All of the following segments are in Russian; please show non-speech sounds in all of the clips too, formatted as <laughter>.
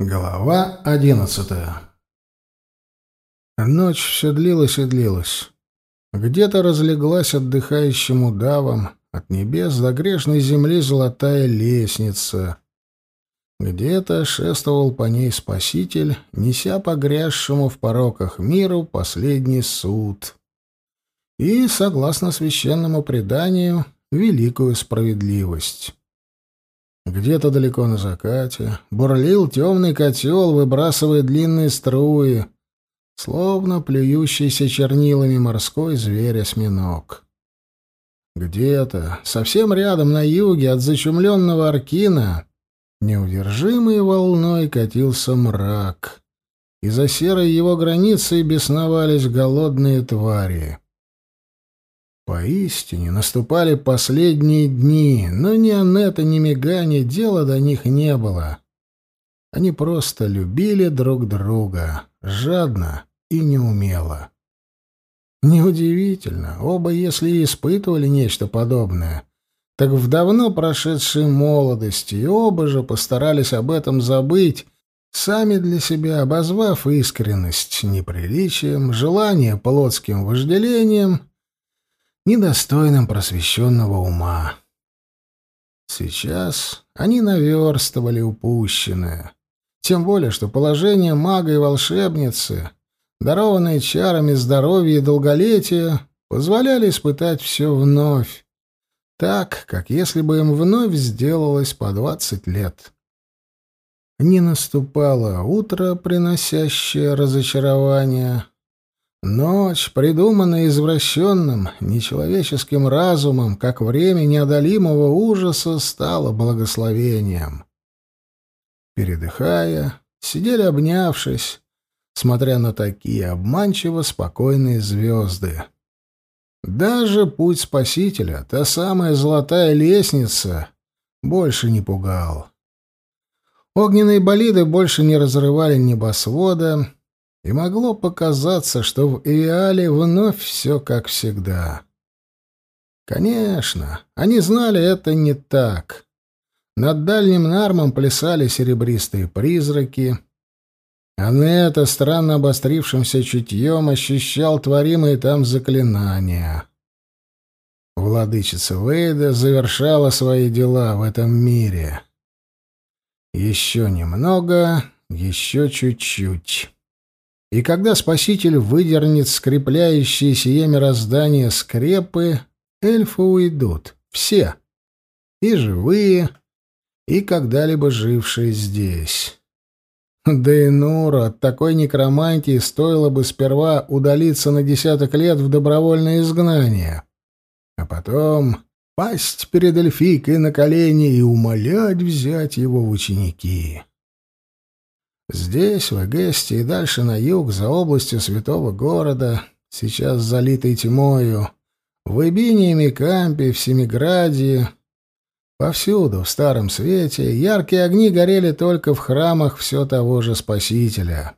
Глава одиннадцатая Ночь все длилась и длилась. Где-то разлеглась отдыхающим удавом от небес до грешной земли золотая лестница. Где-то шествовал по ней Спаситель, неся погрязшему в пороках миру последний суд. И, согласно священному преданию, великую справедливость. Где-то далеко на закате бурлил темный котел, выбрасывая длинные струи, словно плюющийся чернилами морской зверь-осьминог. Где-то, совсем рядом на юге от зачумленного Аркина, неудержимой волной катился мрак, и за серой его границей бесновались голодные твари. Поистине наступали последние дни, но ни Анетта, ни Мегани дела до них не было. Они просто любили друг друга, жадно и неумело. Неудивительно, оба, если и испытывали нечто подобное, так в давно прошедшей молодости, и оба же постарались об этом забыть, сами для себя обозвав искренность неприличием, желание плотским вожделением — недостойным просвещенного ума. Сейчас они наверстывали упущенное. Тем более, что положение мага и волшебницы, дарованные чарами здоровья и долголетия, позволяли испытать все вновь, так, как если бы им вновь сделалось по двадцать лет. Не наступало утро, приносящее разочарование, Ночь, придуманная извращенным, нечеловеческим разумом, как время неодолимого ужаса, стала благословением. Передыхая, сидели обнявшись, смотря на такие обманчиво спокойные звезды. Даже путь Спасителя, та самая золотая лестница, больше не пугал. Огненные болиды больше не разрывали небосвода, и могло показаться, что в Иале вновь все как всегда. Конечно, они знали это не так. Над дальним нармом плясали серебристые призраки. Анетта странно обострившимся чутьем ощущал творимые там заклинания. Владычица Вейда завершала свои дела в этом мире. Еще немного, еще чуть-чуть. И когда Спаситель выдернет скрепляющие сие мироздание скрепы, эльфы уйдут. Все. И живые, и когда-либо жившие здесь. Да и Нуру от такой некромантии стоило бы сперва удалиться на десяток лет в добровольное изгнание, а потом пасть перед эльфийкой на колени и умолять взять его в ученики. Здесь, в Эгесте и дальше на юг, за областью святого города, сейчас залитой тьмою, в Ибине и Микампе, в Семиграде, повсюду, в Старом Свете, яркие огни горели только в храмах все того же Спасителя.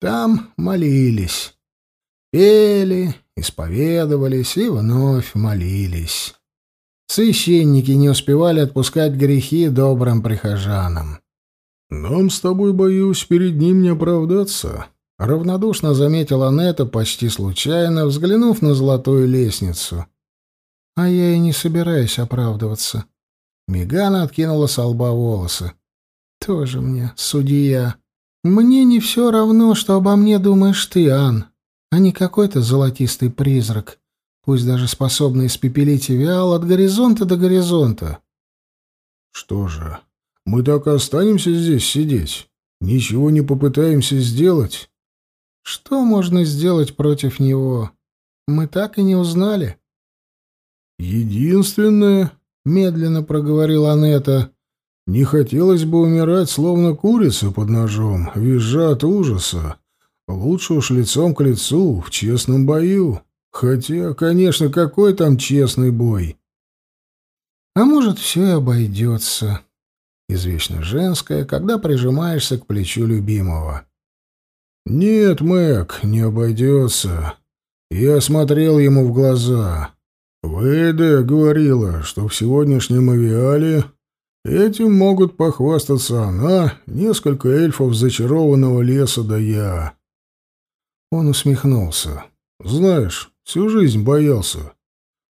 Там молились, пели, исповедовались и вновь молились. Священники не успевали отпускать грехи добрым прихожанам. «Нам с тобой, боюсь, перед ним не оправдаться», — равнодушно заметила Нета почти случайно, взглянув на золотую лестницу. «А я и не собираюсь оправдываться». Мегана откинула с лба волосы. «Тоже мне, судья. Мне не все равно, что обо мне думаешь ты, Ан, а не какой-то золотистый призрак, пусть даже способный испепелить Виал от горизонта до горизонта». «Что же, мы так и останемся здесь сидеть? Ничего не попытаемся сделать?» «Что можно сделать против него? Мы так и не узнали». «Единственное», — медленно проговорила Анетта, — «не хотелось бы умирать, словно курица под ножом, визжа от ужаса. Лучше уж лицом к лицу, в честном бою. Хотя, конечно, какой там честный бой?» «А может, все и обойдется», извечно женское, когда прижимаешься к плечу любимого. «Нет, Мэг, не обойдется». Я смотрел ему в глаза. Веда говорила, что в сегодняшнем авиале Этим могут похвастаться она, несколько эльфов зачарованного леса да я. Он усмехнулся. Знаешь, всю жизнь боялся.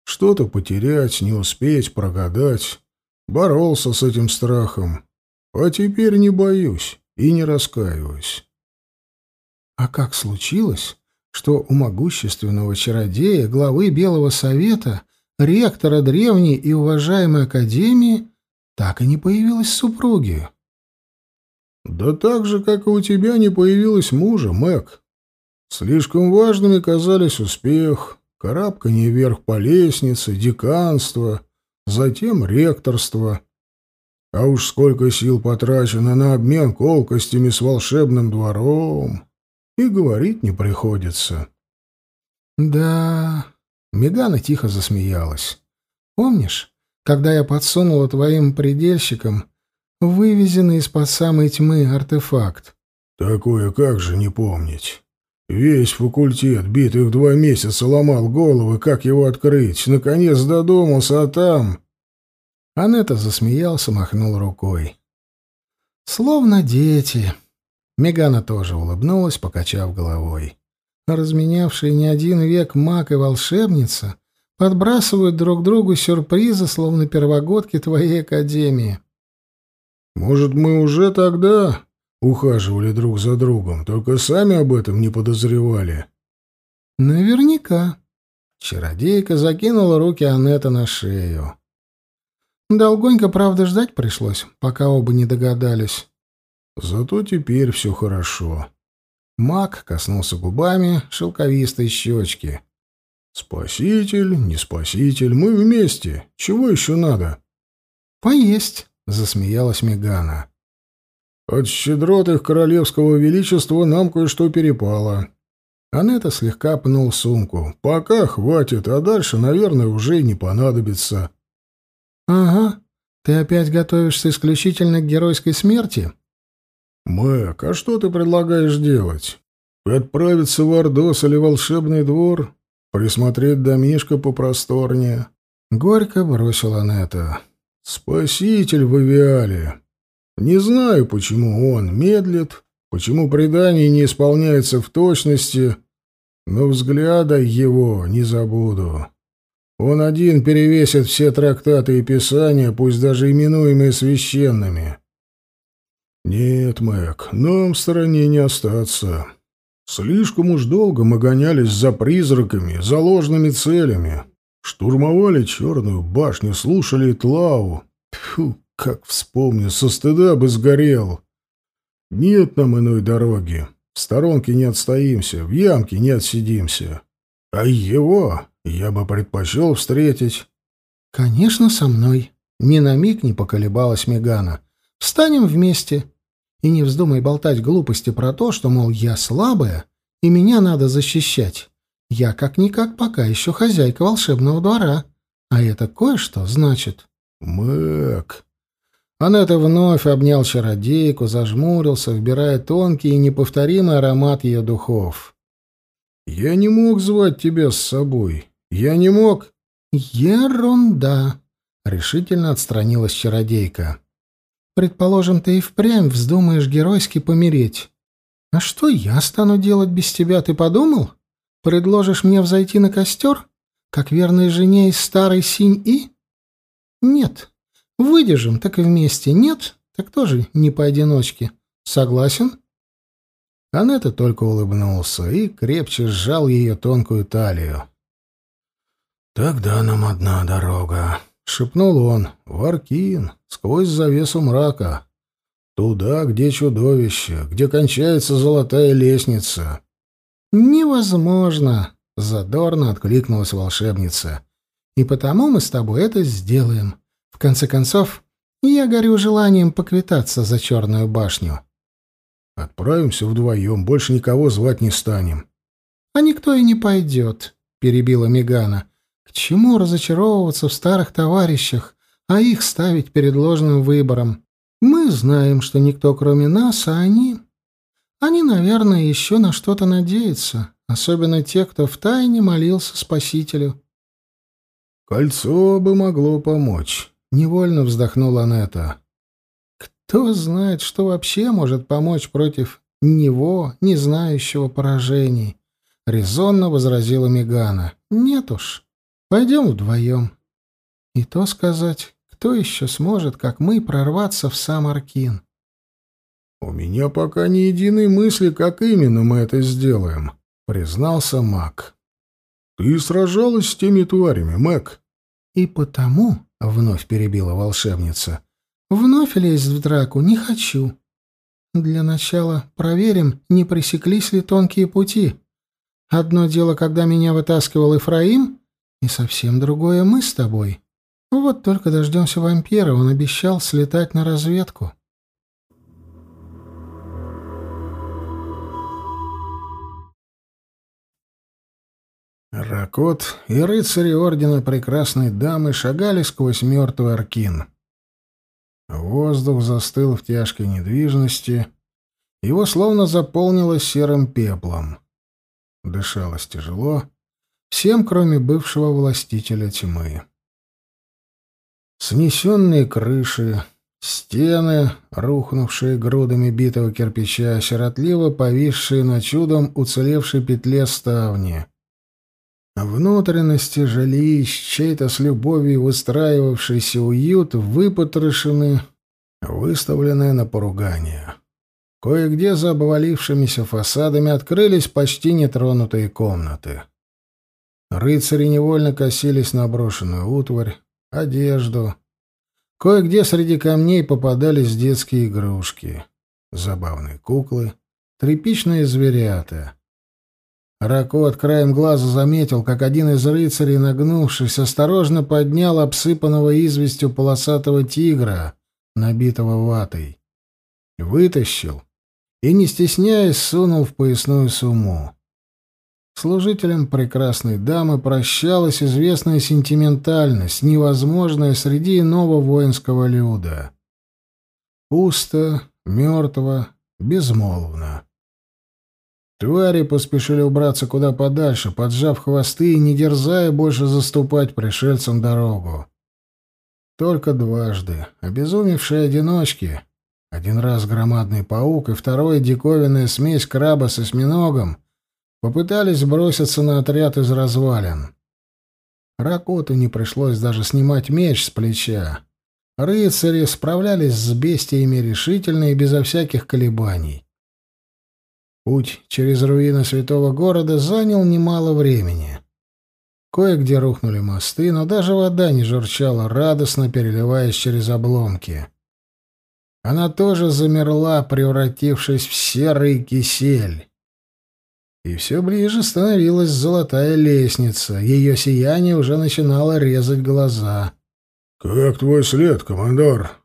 Что-то потерять, не успеть, прогадать. Боролся с этим страхом. А теперь не боюсь и не раскаиваюсь. А как случилось, что у могущественного чародея, главы Белого Совета, ректора древней и уважаемой академии, так и не появилась супруги? Да так же, как и у тебя не появилось мужа, Мэг. Слишком важными казались успех, карабканье вверх по лестнице, деканство, затем ректорство. А уж сколько сил потрачено на обмен колкостями с волшебным двором. И говорить не приходится. Да, Мегана тихо засмеялась. Помнишь, когда я подсунула твоим предельщикам вывезенный из-под самой тьмы артефакт? Такое как же не помнить? Весь факультет, битых два месяца, ломал головы, как его открыть. Наконец додумался, а там... Анетта засмеялся, махнул рукой. «Словно дети». Мегана тоже улыбнулась, покачав головой. Разменявшие не один век маг и волшебница подбрасывают друг другу сюрпризы, словно первогодки твоей академии. «Может, мы уже тогда ухаживали друг за другом, только сами об этом не подозревали?» «Наверняка». Чародейка закинула руки Анетта на шею. Долгонько, правда, ждать пришлось, пока оба не догадались. Зато теперь все хорошо. Мак коснулся губами шелковистой щечки. «Спаситель, не спаситель, мы вместе. Чего еще надо?» «Поесть», — засмеялась Мегана. «От щедрот их королевского величества нам кое-что перепало». Анетта слегка пнул сумку. «Пока хватит, а дальше, наверное, уже не понадобится». «Ага. Ты опять готовишься исключительно к геройской смерти?» «Мэг, а что ты предлагаешь делать? Отправиться в Ордос или волшебный двор? Присмотреть домишко попросторнее?» Горько бросила Анетта. «Спаситель в Авиале. Не знаю, почему он медлит, почему предание не исполняется в точности, но взгляда его не забуду». Он один перевесит все трактаты и писания, пусть даже именуемые священными. Нет, Мэг, нам в стороне не остаться. Слишком уж долго мы гонялись за призраками, за ложными целями. Штурмовали черную башню, слушали Тлау. Фу, как вспомню, со стыда бы сгорел. Нет нам иной дороги. В сторонке не отстоимся, в ямке не отсидимся. А его я бы предпочел встретить. Конечно, со мной. Ни на миг не поколебалась Мегана. Встанем вместе. И не вздумай болтать глупости про то, что, мол, я слабая, и меня надо защищать. Я как-никак пока еще хозяйка волшебного двора. А это кое-что значит. Мэг. Анетта вновь обнял чародейку, зажмурился, вбирая тонкий и неповторимый аромат ее духов. «Я не мог звать тебя с собой. Я не мог. Ерунда, решительно отстранилась чародейка. Предположим, ты и впрямь вздумаешь геройски помереть. А что я стану делать без тебя, ты подумал? Предложишь мне взойти на костер, как верной жене из старой синь-и? Нет. Выдержим, так и вместе. Нет, так тоже не поодиночке. Согласен? Анетта только улыбнулся и крепче сжал ее тонкую талию. «Тогда нам одна дорога», — шепнул он. «Варкин, сквозь завесу мрака. Туда, где чудовище, где кончается золотая лестница». «Невозможно», — задорно откликнулась волшебница. «И потому мы с тобой это сделаем. В конце концов, я горю желанием поквитаться за черную башню». «Отправимся вдвоем, больше никого звать не станем». «А никто и не пойдет», — перебила Мегана. К чему разочаровываться в старых товарищах, а их ставить перед ложным выбором? Мы знаем, что никто кроме нас, а они... Они, наверное, еще на что-то надеются, особенно те, кто втайне молился Спасителю. «Кольцо бы могло помочь», — невольно вздохнула Нета. Кто знает, что вообще может помочь против него, не знающего поражений? Резонно возразила Мегана. Нет уж, пойдем вдвоем. И то сказать, кто еще сможет, как мы, прорваться в сам Аркин? «У меня пока ни единой мысли, как именно мы это сделаем», — признался маг. «Ты сражалась с теми тварями, Мэг?» «И потому», — вновь перебила волшебница, — «вновь лезть в драку не хочу. Для начала проверим, не пресеклись ли тонкие пути. Одно дело, когда меня вытаскивал Ифраим, и совсем другое мы с тобой. Вот только дождемся вампира, он обещал слетать на разведку». Ракот и рыцари Ордена Прекрасной Дамы шагали сквозь мертвый Аркин. Воздух застыл в тяжкой недвижности, его словно заполнило серым пеплом. Дышалось тяжело, всем, кроме бывшего властителя тьмы. Снесенные крыши, стены, рухнувшие грудами битого кирпича, сиротливо повисшие на чудом уцелевшей петле ставни — Внутренности жилищ, чей-то с любовью выстраивавшийся уют, выпотрошены, выставлены на поругание. Кое-где за обвалившимися фасадами открылись почти нетронутые комнаты. Рыцари невольно косились на брошенную утварь, одежду. Кое-где среди камней попадались детские игрушки, забавные куклы, тряпичные зверята — Ракот краем глаза заметил, как один из рыцарей, нагнувшись, осторожно поднял обсыпанного известью полосатого тигра, набитого ватой. Вытащил и, не стесняясь, сунул в поясную сумму. Служителям прекрасной дамы прощалась известная сентиментальность, невозможная среди иного воинского люда. Пусто, мертво, безмолвно. Твари поспешили убраться куда подальше, поджав хвосты и не дерзая больше заступать пришельцам дорогу. Только дважды обезумевшие одиночки, один раз громадный паук и второй диковинная смесь краба с осьминогом, попытались броситься на отряд из развалин. Ракоту не пришлось даже снимать меч с плеча. Рыцари справлялись с бестиями решительно и безо всяких колебаний. Путь через руины святого города занял немало времени. Кое-где рухнули мосты, но даже вода не журчала, радостно переливаясь через обломки. Она тоже замерла, превратившись в серый кисель. И все ближе становилась золотая лестница. Ее сияние уже начинало резать глаза. «Как твой след, командор?»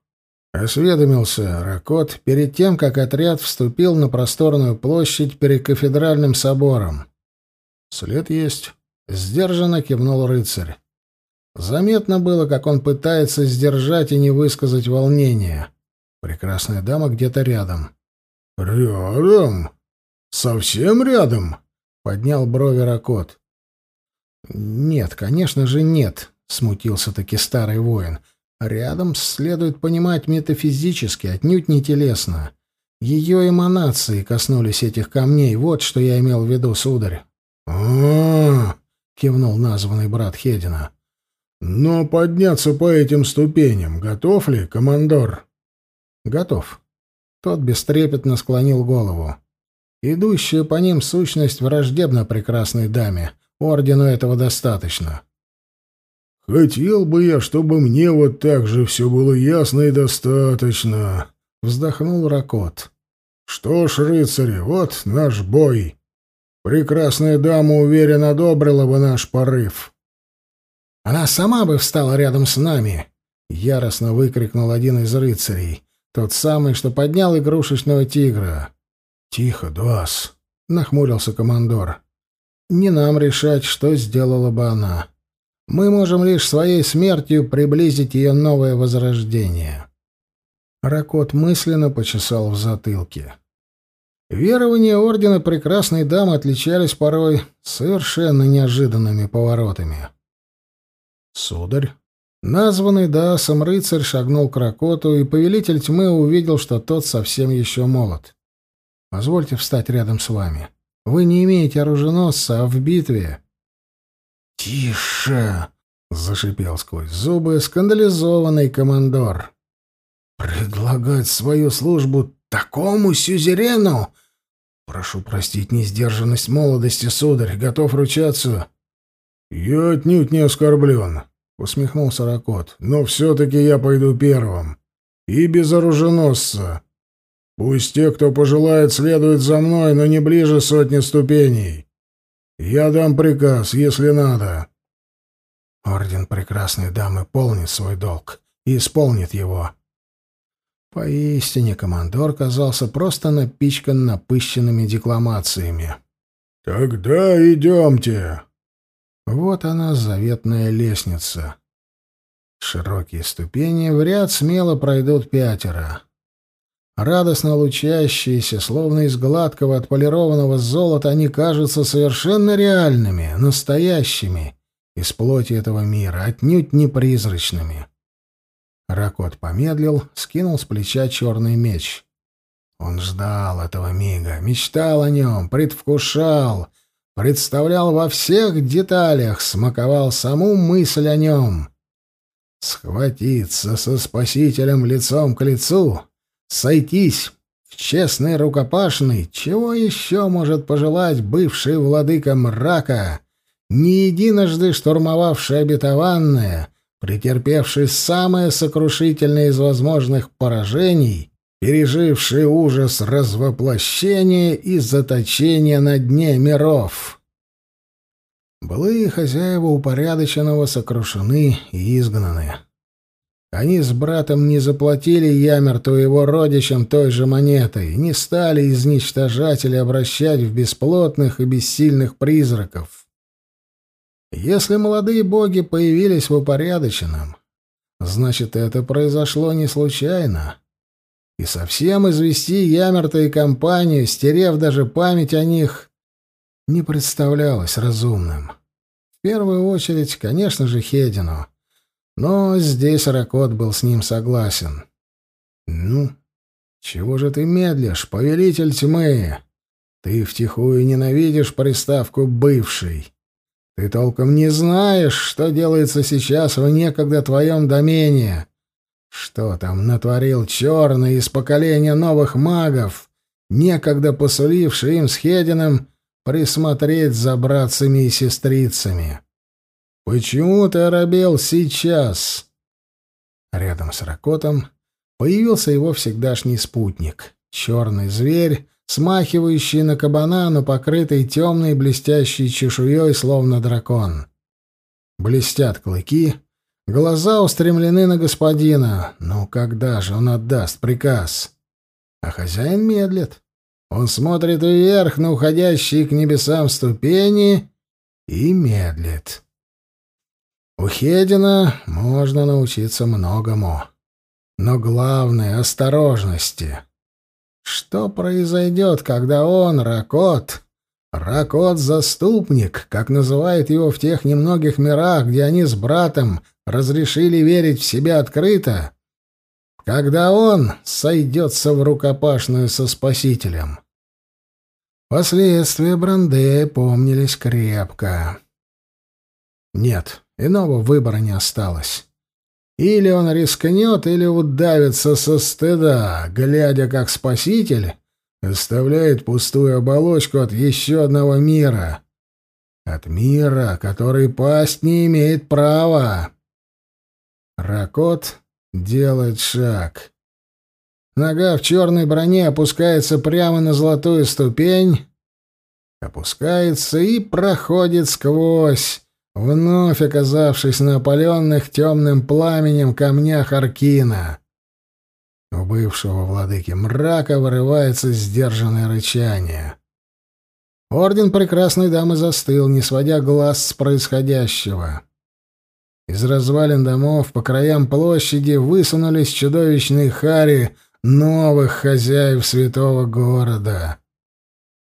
Осведомился Ракот перед тем, как отряд вступил на просторную площадь перед кафедральным собором. «След есть», — сдержанно кивнул рыцарь. Заметно было, как он пытается сдержать и не высказать волнения. Прекрасная дама где-то рядом. «Рядом? Совсем рядом?» — поднял брови Ракот. «Нет, конечно же, нет», — смутился-таки старый воин. Рядом следует понимать метафизически, отнюдь не телесно. Ее эманации коснулись этих камней, вот что я имел в виду, сударь. а, кивнул названный брат Хедина. «Но подняться по этим ступеням готов ли, командор?» «Готов». Тот бестрепетно склонил голову. Идущая по ним сущность враждебна прекрасной даме. Ордену этого достаточно. «Хотел бы я, чтобы мне вот так же все было ясно и достаточно», — вздохнул Ракот. «Что ж, рыцари, вот наш бой. Прекрасная дама, уверен, одобрила бы наш порыв». «Она сама бы встала рядом с нами!» — яростно выкрикнул один из рыцарей, тот самый, что поднял игрушечного тигра. «Тихо, Дуас!» — нахмурился командор. «Не нам решать, что сделала бы она». Мы можем лишь своей смертью приблизить ее новое возрождение. Ракот мысленно почесал в затылке. Верования Ордена Прекрасной Дамы отличались порой совершенно неожиданными поворотами. «Сударь?» Названный Даасом рыцарь шагнул к Ракоту, и повелитель тьмы увидел, что тот совсем еще молод. «Позвольте встать рядом с вами. Вы не имеете оруженосца, а в битве...» «Тише!» — зашипел сквозь зубы скандализованный командор. «Предлагать свою службу такому сюзерену? Прошу простить несдержанность молодости, сударь, готов ручаться». «Я отнюдь не оскорблен», — усмехнулся Ракот. «Но все-таки я пойду первым. И без оруженосца. Пусть те, кто пожелает, следуют за мной, но не ближе сотни ступеней. Я дам приказ, если надо». Орден Прекрасной Дамы полнит свой долг и исполнит его. Поистине командор казался просто напичкан напыщенными декламациями. «Тогда идемте!» Вот она, заветная лестница. Широкие ступени в ряд смело пройдут пятеро. Радостно лучащиеся, словно из гладкого отполированного золота, они кажутся совершенно реальными, настоящими, из плоти этого мира, отнюдь не призрачными. Ракот помедлил, скинул с плеча черный меч. Он ждал этого мига, мечтал о нем, предвкушал, представлял во всех деталях, смаковал саму мысль о нем. Схватиться со спасителем лицом к лицу, сойтись в честной рукопашной, чего еще может пожелать бывший владыка мрака, не единожды штурмовавший обетованное, претерпевший самое сокрушительное из возможных поражений, переживший ужас развоплощения и заточения на дне миров. Былые хозяева упорядоченного сокрушены и изгнаны. Они с братом не заплатили Ямерту его родичам той же монетой, не стали изничтожатели обращать в бесплотных и бессильных призраков. Если молодые боги появились в упорядоченном, значит, это произошло не случайно и совсем извести Ямерта и компанию, стерев даже память о них, не представлялось разумным. В первую очередь, конечно же, Хедину. Но здесь Ракот был с ним согласен. «Ну, чего же ты медлишь, повелитель тьмы? Ты втихую ненавидишь приставку «бывший». Ты толком не знаешь, что делается сейчас в некогда твоем домене. Что там натворил черный из поколения новых магов, некогда посуливший им с Хедином присмотреть за братцами и сестрицами? Почему ты оробел сейчас? Рядом с Ракотом появился его всегдашний спутник, черный зверь, смахивающий на кабана, но покрытый темной блестящей чешуей, словно дракон. Блестят клыки — Глаза устремлены на господина. Ну, когда же он отдаст приказ? А хозяин медлит. Он смотрит вверх на уходящие к небесам ступени и медлит. У Хедина можно научиться многому. Но главное — осторожности. Что произойдет, когда он, Ракот, Ракот-заступник, как называют его в тех немногих мирах, где они с братом разрешили верить в себя открыто, когда он сойдется в рукопашную со Спасителем. Последствия Брандея помнились крепко. Нет, иного выбора не осталось. Или он рискнет, или удавится со стыда, глядя, как Спаситель оставляет пустую оболочку от еще одного мира. От мира, который пасть не имеет права. Ракот делает шаг. Нога в черной броне опускается прямо на золотую ступень, опускается и проходит сквозь, вновь оказавшись на опаленных темным пламенем камнях Аркина. У бывшего владыки мрака вырывается сдержанное рычание. Орден прекрасной дамы застыл, не сводя глаз с происходящего. Из развалин домов по краям площади высунулись чудовищные хари новых хозяев святого города.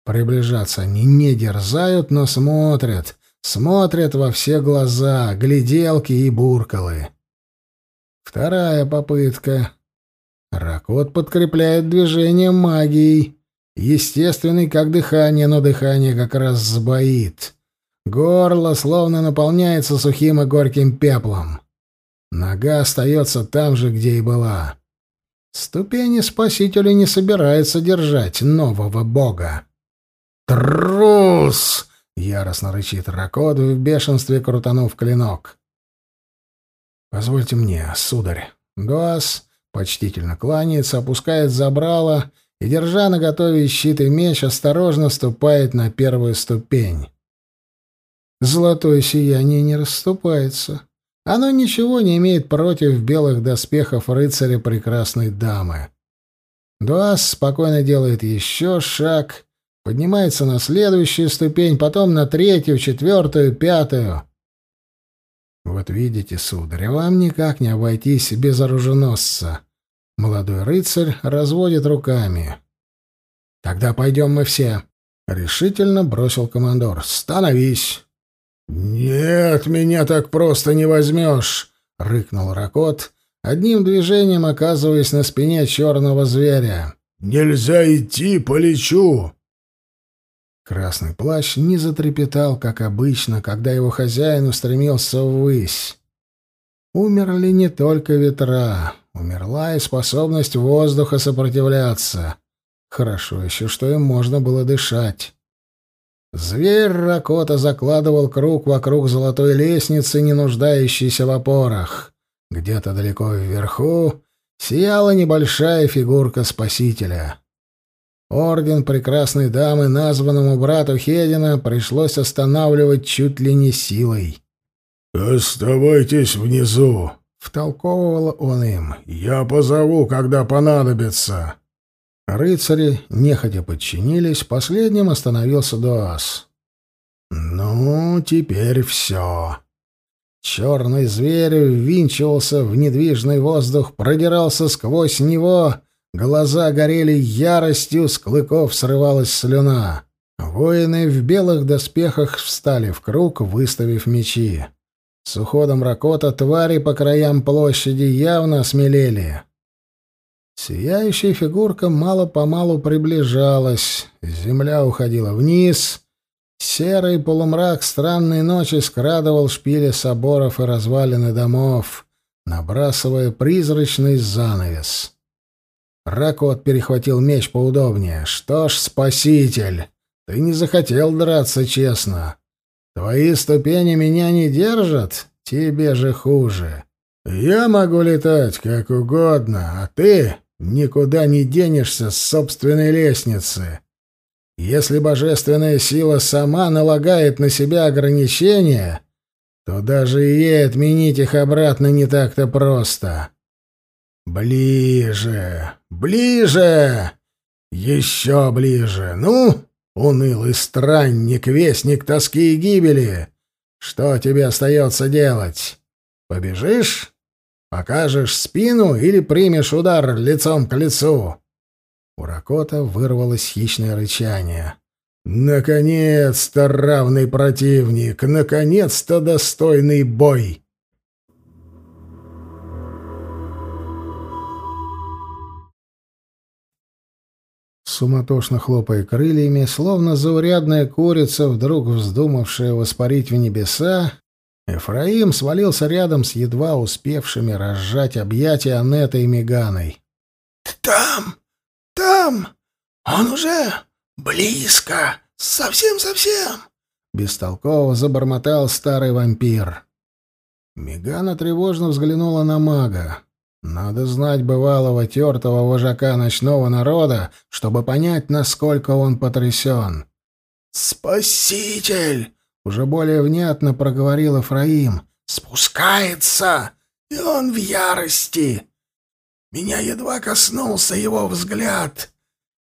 Приближаться они не дерзают, но смотрят, смотрят во все глаза, гляделки и буркалы. Вторая попытка. Ракот подкрепляет движение магией. Естественный, как дыхание, но дыхание как раз сбоит. Горло словно наполняется сухим и горьким пеплом. Нога остается там же, где и была. Ступени спасителя не собирается держать нового бога. «Трус!» — яростно рычит Ракод в бешенстве, крутанув клинок. «Позвольте мне, сударь». Дуас почтительно кланяется, опускает забрало и, держа на готове щит и меч, осторожно ступает на первую ступень. Золотое сияние не расступается. Оно ничего не имеет против белых доспехов рыцаря прекрасной дамы. Дуас спокойно делает еще шаг, поднимается на следующую ступень, потом на третью, четвертую, пятую. Вот видите, сударь, вам никак не обойтись без оруженосца. Молодой рыцарь разводит руками. Тогда пойдем мы все. Решительно бросил командор. Становись. «Нет, меня так просто не возьмешь!» — рыкнул Ракот, одним движением оказываясь на спине черного зверя. «Нельзя идти, полечу!» Красный плащ не затрепетал, как обычно, когда его хозяин устремился ввысь. Умерли не только ветра, умерла и способность воздуха сопротивляться. Хорошо еще, что им можно было дышать. Зверь Ракота закладывал круг вокруг золотой лестницы, не нуждающейся в опорах. Где-то далеко вверху сияла небольшая фигурка спасителя. Орден прекрасной дамы, названному брату Хедина, пришлось останавливать чуть ли не силой. «Оставайтесь внизу», — втолковывал он им. «Я позову, когда понадобится». Рыцари нехотя подчинились, последним остановился Дуас. «Ну, теперь все». Черный зверь ввинчивался в недвижный воздух, продирался сквозь него, глаза горели яростью, с клыков срывалась слюна. Воины в белых доспехах встали в круг, выставив мечи. С уходом Ракота твари по краям площади явно осмелели. Сияющая фигурка мало-помалу приближалась, земля уходила вниз, серый полумрак странной ночи скрадывал шпили соборов и развалины домов, набрасывая призрачный занавес. Ракот перехватил меч поудобнее. «Что ж, спаситель, ты не захотел драться честно. Твои ступени меня не держат, тебе же хуже. Я могу летать как угодно, а ты Никуда не денешься с собственной лестницы. Если божественная сила сама налагает на себя ограничения, то даже ей отменить их обратно не так-то просто. Ближе, ближе, еще ближе. Ну, унылый странник, вестник тоски и гибели, что тебе остается делать? Побежишь? Покажешь спину или примешь удар лицом к лицу?» У Ракота вырвалось хищное рычание. «Наконец-то равный противник! Наконец-то достойный бой!» Суматошно хлопая крыльями, словно заурядная курица, вдруг вздумавшая воспарить в небеса, Эфраим свалился рядом с едва успевшими разжать объятия Анетой и Меганой. «Там! Там! Он уже близко! Совсем-совсем!» Бестолково забормотал старый вампир. Мегана тревожно взглянула на мага. Надо знать бывалого тертого вожака ночного народа, чтобы понять, насколько он потрясен. «Спаситель! Уже более внятно проговорил Эфраим. «Спускается, и он в ярости. Меня едва коснулся его взгляд,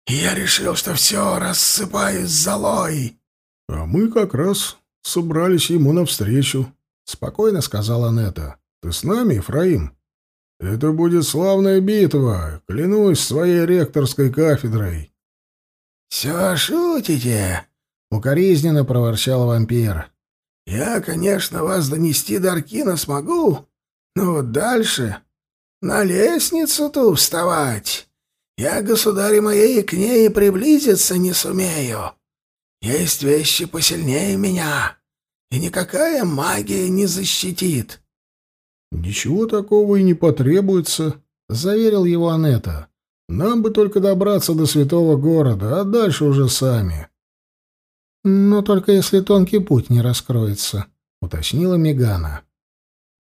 и я решил, что все, рассыпаюсь золой». «А мы как раз собрались ему навстречу», — спокойно сказала Нета. «Ты с нами, Ефраим? Это будет славная битва, клянусь своей ректорской кафедрой». «Все шутите?» Укоризненно проворчал вампир. «Я, конечно, вас донести до Аркина смогу, но вот дальше на лестницу ту вставать. Я, государь моей, к ней приблизиться не сумею. Есть вещи посильнее меня, и никакая магия не защитит. — Ничего такого и не потребуется, — заверил его Анетта. — Нам бы только добраться до святого города, а дальше уже сами. — Но только если тонкий путь не раскроется, — уточнила Мегана.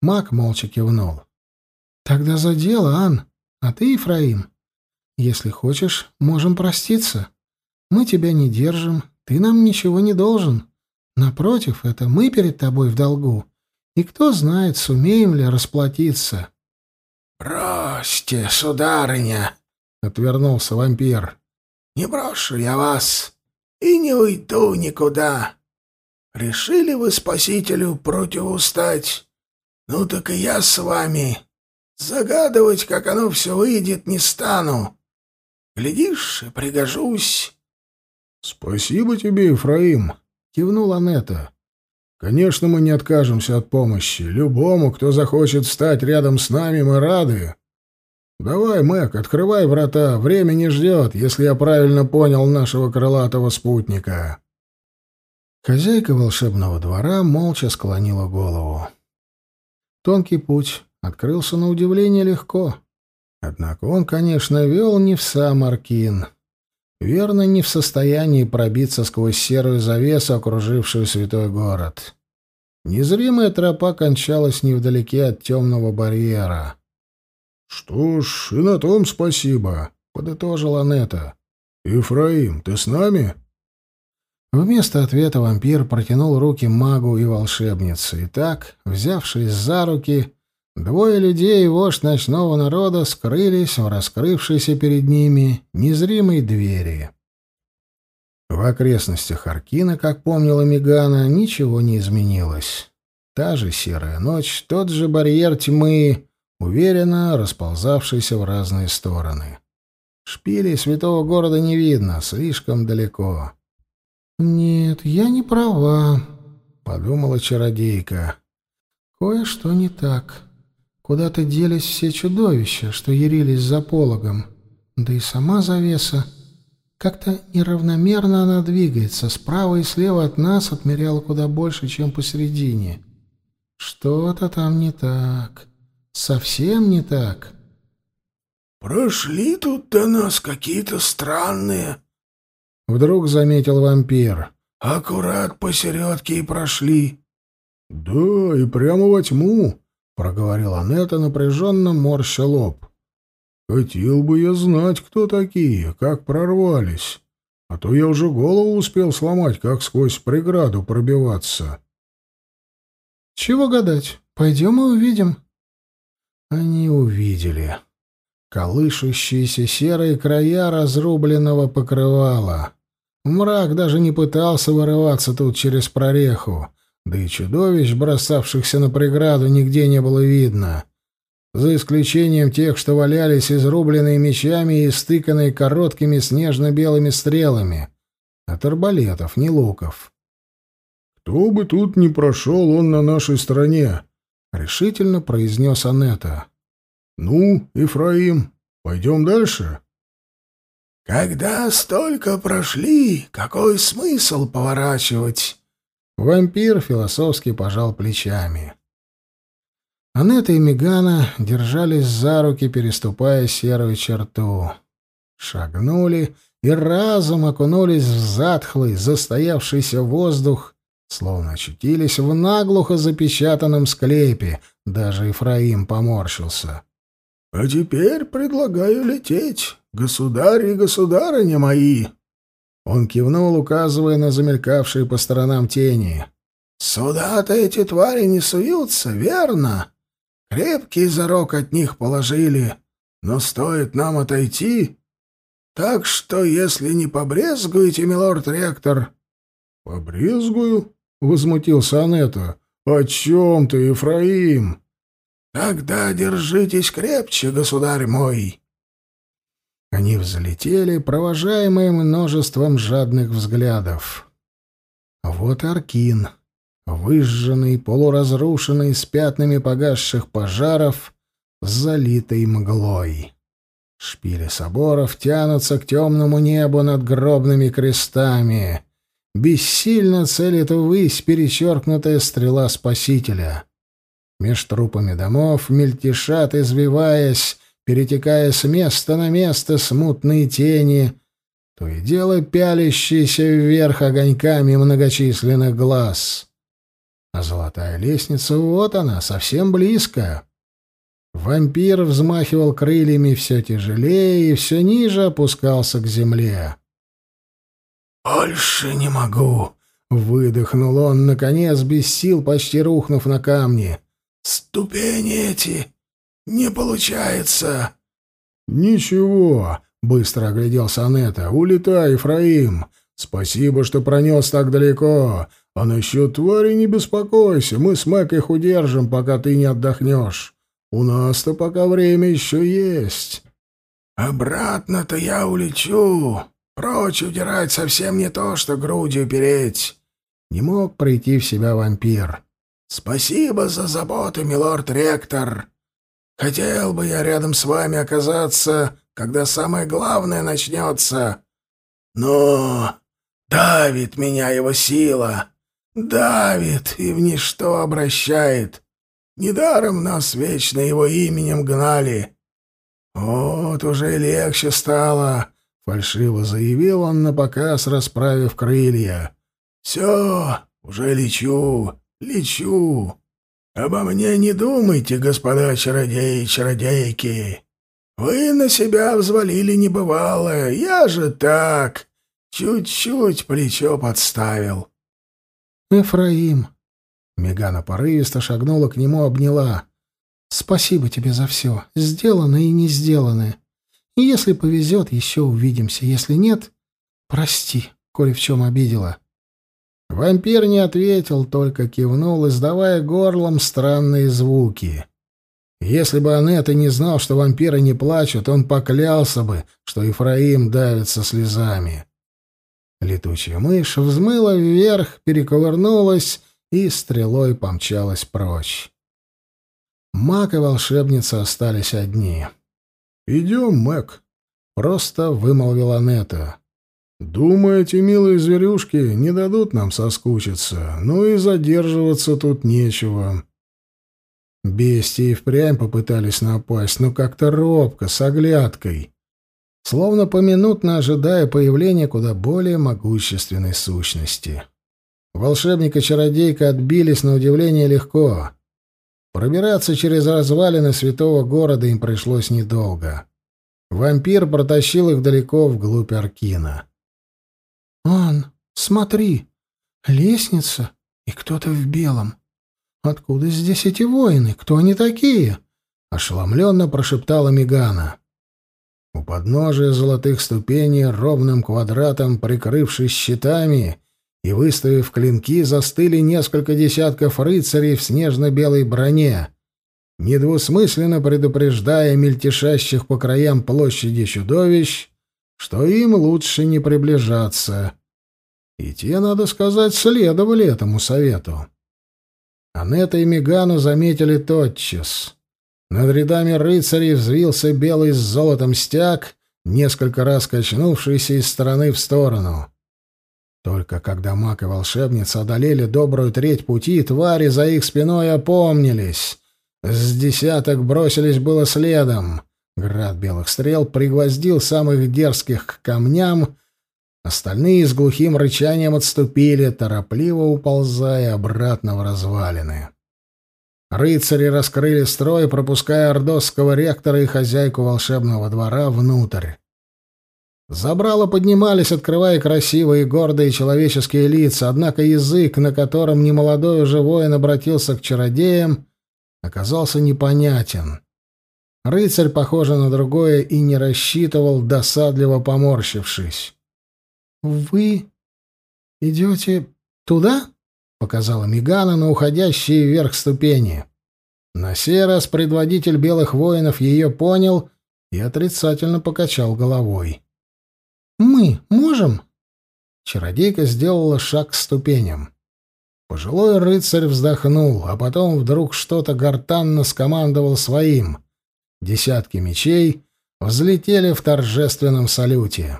Маг молча кивнул. — Тогда за дело, Ан. А ты, Ефраим, если хочешь, можем проститься. Мы тебя не держим, ты нам ничего не должен. Напротив, это мы перед тобой в долгу. И кто знает, сумеем ли расплатиться. — Бросьте, сударыня, — отвернулся вампир. — Не брошу я вас и не уйду никуда. Решили вы спасителю противустать? Ну так и я с вами. Загадывать, как оно все выйдет, не стану. Глядишь, и пригожусь. — Спасибо тебе, Ефраим, — кивнул Анетта. — Конечно, мы не откажемся от помощи. Любому, кто захочет встать рядом с нами, мы рады. Давай, Мэг, открывай врата. Время не ждет, если я правильно понял нашего крылатого спутника. Хозяйка волшебного двора молча склонила голову. Тонкий путь открылся на удивление легко. Однако он, конечно, вел не в сам Аркин. Верно, не в состоянии пробиться сквозь серую завесу, окружившую святой город. Незримая тропа кончалась невдалеке от темного барьера. — Что ж, и на том спасибо, — подытожила Нета. — Ефраим, ты с нами? — Вместо ответа вампир протянул руки магу и волшебнице, и так, взявшись за руки, двое людей и вождь ночного народа скрылись в раскрывшейся перед ними незримой двери. В окрестностях Аркина, как помнила Мегана, ничего не изменилось. Та же серая ночь, тот же барьер тьмы, уверенно расползавшийся в разные стороны. Шпилей святого города не видно, слишком далеко. «Нет, я не права», — подумала чародейка. «Кое-что не так. Куда-то делись все чудовища, что ярились за пологом. Да и сама завеса. Как-то неравномерно она двигается. Справа и слева от нас отмеряла куда больше, чем посередине. Что-то там не так. Совсем не так». «Прошли тут до нас какие-то странные», Вдруг заметил вампир. «Аккурат посередке и прошли». «Да, и прямо во тьму», — проговорил Анетта, напряженно морща лоб. «Хотел бы я знать, кто такие, как прорвались. А то я уже голову успел сломать, как сквозь преграду пробиваться». «Чего гадать? Пойдем и увидим». Они увидели. Колышущиеся серые края разрубленного покрывала. Мрак даже не пытался вырываться тут через прореху, да и чудовищ, бросавшихся на преграду, нигде не было видно. За исключением тех, что валялись изрубленные мечами и стыканные короткими снежно-белыми стрелами. От арбалетов, не луков. «Кто бы тут ни прошел, он на нашей стороне», — решительно произнес Анетта. «Ну, Ифраим, пойдем дальше?» Когда столько прошли, какой смысл поворачивать? Вампир философски пожал плечами. Анетта и Мегана держались за руки, переступая серую черту. Шагнули и разом окунулись в затхлый, застоявшийся воздух, словно очутились в наглухо запечатанном склепе. Даже Ефраим поморщился. — А теперь предлагаю лететь государь и государыня мои!» Он кивнул, указывая на замелькавшие по сторонам тени. «Сюда-то эти твари не суются, верно? Крепкий зарок от них положили, но стоит нам отойти. Так что, если не побрезгуете, милорд-ректор...» «Побрезгую?» — возмутился Анетта. «О чем ты, Ефраим?» «Тогда держитесь крепче, государь мой!» Они взлетели, провожаемые множеством жадных взглядов. Вот Аркин, выжженный, полуразрушенный, с пятнами погасших пожаров, залитой мглой. Шпили соборов тянутся к темному небу над гробными крестами. Бессильно целит ввысь перечеркнутая стрела Спасителя. Меж трупами домов мельтешат, извиваясь, перетекая с места на место смутные тени, то и дело пялящиеся вверх огоньками многочисленных глаз. А золотая лестница, вот она, совсем близко. Вампир взмахивал крыльями все тяжелее и все ниже опускался к земле. «Больше не могу!» — выдохнул он, наконец, без сил, почти рухнув на камни. «Ступени эти! Не получается!» «Ничего!» — быстро огляделся Анетта. «Улетай, Ефраим! Спасибо, что пронес так далеко. А насчет твари не беспокойся, мы с Мэк их удержим, пока ты не отдохнешь. У нас-то пока время еще есть. Обратно-то я улечу. Прочь удирать совсем не то, что грудью переть. Не мог прийти в себя вампир. Спасибо за заботу, милорд-ректор. Хотел бы я рядом с вами оказаться, когда самое главное начнется. Но давит меня его сила, давит и в ничто обращает. Недаром нас вечно его именем гнали. Вот уже легче стало, — фальшиво заявил он на показ, расправив крылья. Все, уже лечу, лечу. Обо мне не думайте, господа чародеи и чародейки. Вы на себя взвалили небывалое, я же так, чуть-чуть плечо подставил. Эфраим, Мегана порывисто шагнула к нему, обняла. «Спасибо тебе за все, сделанное и не сделанное. Если повезет, еще увидимся. Если нет, прости, коли в чем обидела». Вампир не ответил, только кивнул, издавая горлом странные звуки. Если бы Анетта не знал, что вампиры не плачут, он поклялся бы, что Ефраим давится слезами. Летучая мышь взмыла вверх, перековырнулась и стрелой помчалась прочь. Маг и волшебница остались одни. «Идем, Мэг», — просто вымолвила Нета. «Думаю, эти милые зверюшки не дадут нам соскучиться, но и задерживаться тут нечего». Бестии впрямь попытались напасть, но как-то робко, с оглядкой, словно поминутно ожидая появления куда более могущественной сущности. Волшебник и чародейка отбились на удивление легко. Пробираться через развалины святого города им пришлось недолго. Вампир протащил их далеко вглубь Аркина. «Ан, смотри! Лестница и кто-то в белом. Откуда здесь эти воины? Кто они такие?» — ошеломленно прошептала Мигана. У подножия золотых ступеней, ровным квадратом, прикрывшись щитами, и, выставив клинки, застыли несколько десятков рыцарей в снежно-белой броне, недвусмысленно предупреждая мельтешащих по краям площади чудовищ, что им лучше не приближаться. И те, надо сказать, следовали этому совету. Анетта и Мегану заметили тотчас. Над рядами рыцарей взвился белый с золотом стяг, несколько раз качнувшийся из стороны в сторону. Только когда маг и волшебница одолели добрую треть пути, твари за их спиной опомнились. С десяток бросились было следом. Град белых стрел пригвоздил самых дерзких к камням, остальные с глухим рычанием отступили, торопливо уползая обратно в развалины. Рыцари раскрыли строй, пропуская ордосского ректора и хозяйку волшебного двора внутрь. Забрало поднимались, открывая красивые, гордые человеческие лица, однако язык, на котором немолодой уже воин обратился к чародеям, оказался непонятен. Рыцарь, похоже на другое, и не рассчитывал, досадливо поморщившись. «Вы идете туда?» — показала Мигана на уходящие вверх ступени. На сей раз предводитель белых воинов ее понял и отрицательно покачал головой. Мы можем?» Чародейка сделала шаг к ступеням. Пожилой рыцарь вздохнул, а потом вдруг что-то гортанно скомандовал своим. Десятки мечей взлетели в торжественном салюте.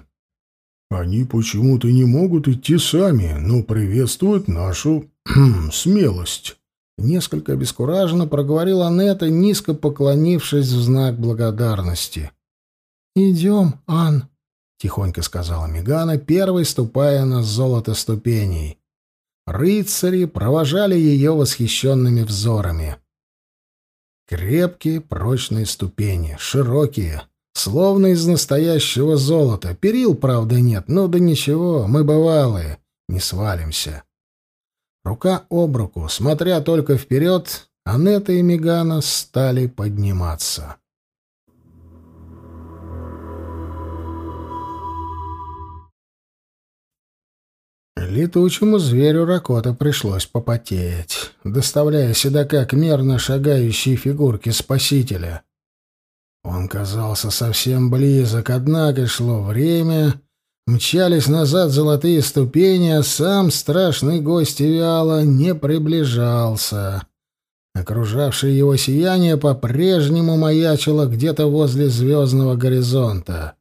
«Они почему-то не могут идти сами, но приветствуют нашу <clears throat> смелость». Несколько обескураженно проговорила Анетта, низко поклонившись в знак благодарности. «Идем, Ан», — тихонько сказала Мегана, первой ступая на золото ступеней. Рыцари провожали ее восхищенными взорами. Крепкие, прочные ступени, широкие, словно из настоящего золота. Перил, правда, нет, но да ничего, мы бывалые, не свалимся. Рука об руку, смотря только вперед, Анетта и Мегана стали подниматься. Летучему зверю Ракота пришлось попотеть, доставляя седока к мерно шагающей фигурке спасителя. Он казался совсем близок, однако шло время, мчались назад золотые ступени, а сам страшный гость Виала не приближался. Окружавшее его сияние по-прежнему маячило где-то возле звездного горизонта.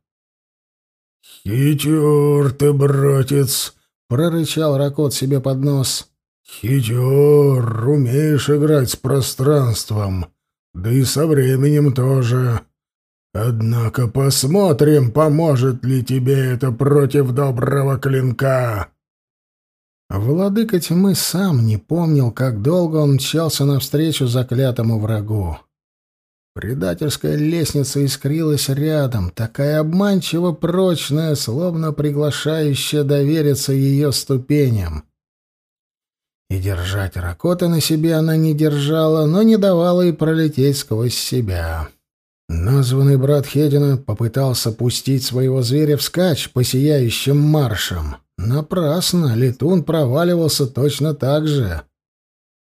«Хитер ты, братец!» — прорычал Ракот себе под нос. «Хитер, умеешь играть с пространством, да и со временем тоже. Однако посмотрим, поможет ли тебе это против доброго клинка». Владыка тьмы сам не помнил, как долго он мчался навстречу заклятому врагу. Предательская лестница искрилась рядом, такая обманчиво прочная, словно приглашающая довериться ее ступеням. И держать Ракота на себе она не держала, но не давала и пролететь сквозь себя. Названный брат Хедина попытался пустить своего зверя вскачь по сияющим маршам. Напрасно, летун проваливался точно так же.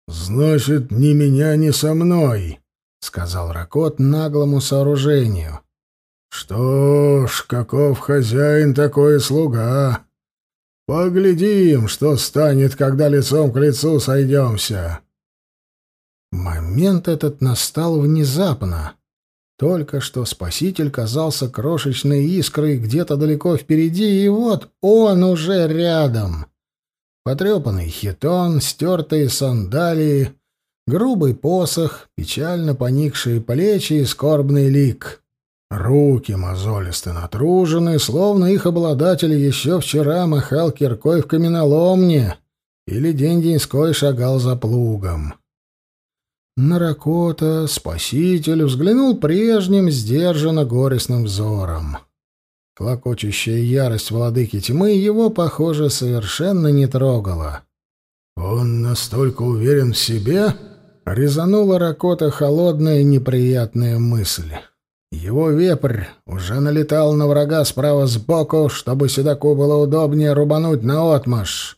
«Значит, ни меня, ни со мной», — сказал Ракот наглому сооружению. «Что ж, каков хозяин, такой и слуга. Поглядим, что станет, когда лицом к лицу сойдемся». Момент этот настал внезапно. Только что спаситель казался крошечной искрой где-то далеко впереди, и вот он уже рядом. Потрепанный хитон, стертые сандалии, Грубый посох, печально поникшие плечи и скорбный лик. Руки мозолисто натружены, словно их обладатель еще вчера махал киркой в каменоломне или день-деньской шагал за плугом. Наракота, спаситель, взглянул прежним, сдержанно горестным взором. Клокочущая ярость владыки тьмы его, похоже, совершенно не трогала. «Он настолько уверен в себе?» Резанула Ракота холодная неприятная мысль. Его вепрь уже налетал на врага справа сбоку, чтобы седаку было удобнее рубануть наотмашь.